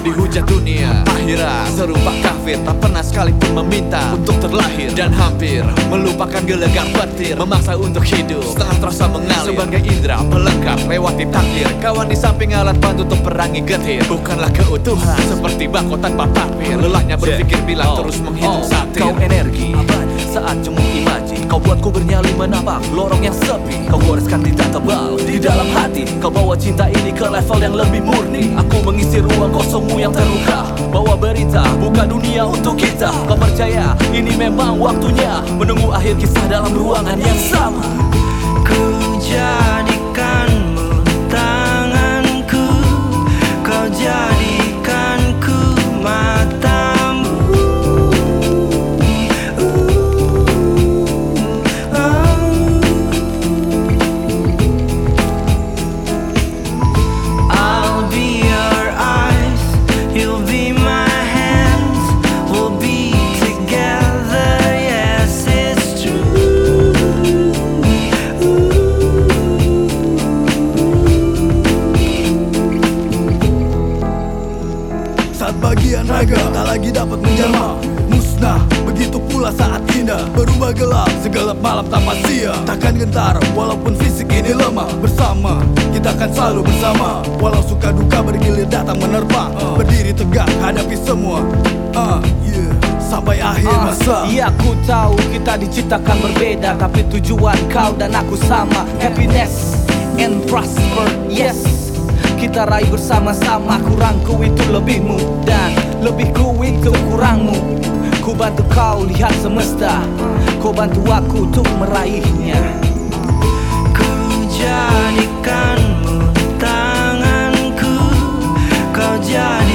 dihujat dunia Akhirat. Serupa kafir Tak pernah sekalipun meminta Untuk terlahir Dan hampir melupakan gelegar petir Memaksa untuk hidup. Setelah terasa mengalir Sebagai indera pelengkap lewati takdir. Kawan di samping alat bantu untuk perangi getir. Bukanlah keutuhan Seperti bako tanpa papir Lelahnya berpikir bila Oh, terus menghitung oh, satir. Kau energi saat jemur imaji. Kau buatku bernyali menapak lorong yang sepi. Kau goreskan tinta tebal di dalam hati. Kau bawa cinta ini ke level yang lebih murni memang waktunya Menunggu akhir kisah dalam ruangan yang sama Berubah gelap, segelap malam tanpa sia. Takkan gentar, walaupun fisik ini lemah. Bersama, kita akan selalu bersama. Walau suka duka bergilir datang menerpa. Berdiri tegak, hadapi semua. Ah, yeah. Sampai akhir Ah, masa. Iya ku tahu kita diciptakan berbeda Tapi tujuan kau dan aku sama. Happiness and prosper Yes. Kita raih bersama-sama Kurangku itu lebihmu Dan lebihku itu kurangmu Ku bantu kau lihat semesta. Ku bantu aku untuk meraihnya. Ku jadikanmu tanganku. Kau jadikanmu